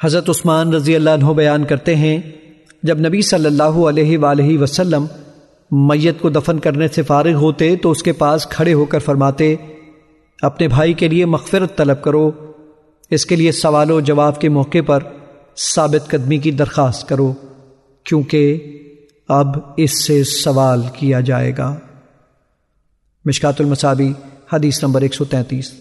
حضرت عثمان رضی اللہ عنہ بیان کرتے ہیں، جب نبی صلی اللہ علیہ وآلہ وسلم میت کو دفن کرنے سے فارغ ہوتے تو اس کے پاس کھڑے ہو کر فرماتے، اپنے بھائی کے لیے مغفرت طلب کرو، اس کے لیے سوال و جواب کے موقع پر ثابت قدمی کی درخواست کرو، کیونکہ اب اس سے سوال کیا جائے گا۔ مشکات المصابی، حدیث نمبر 133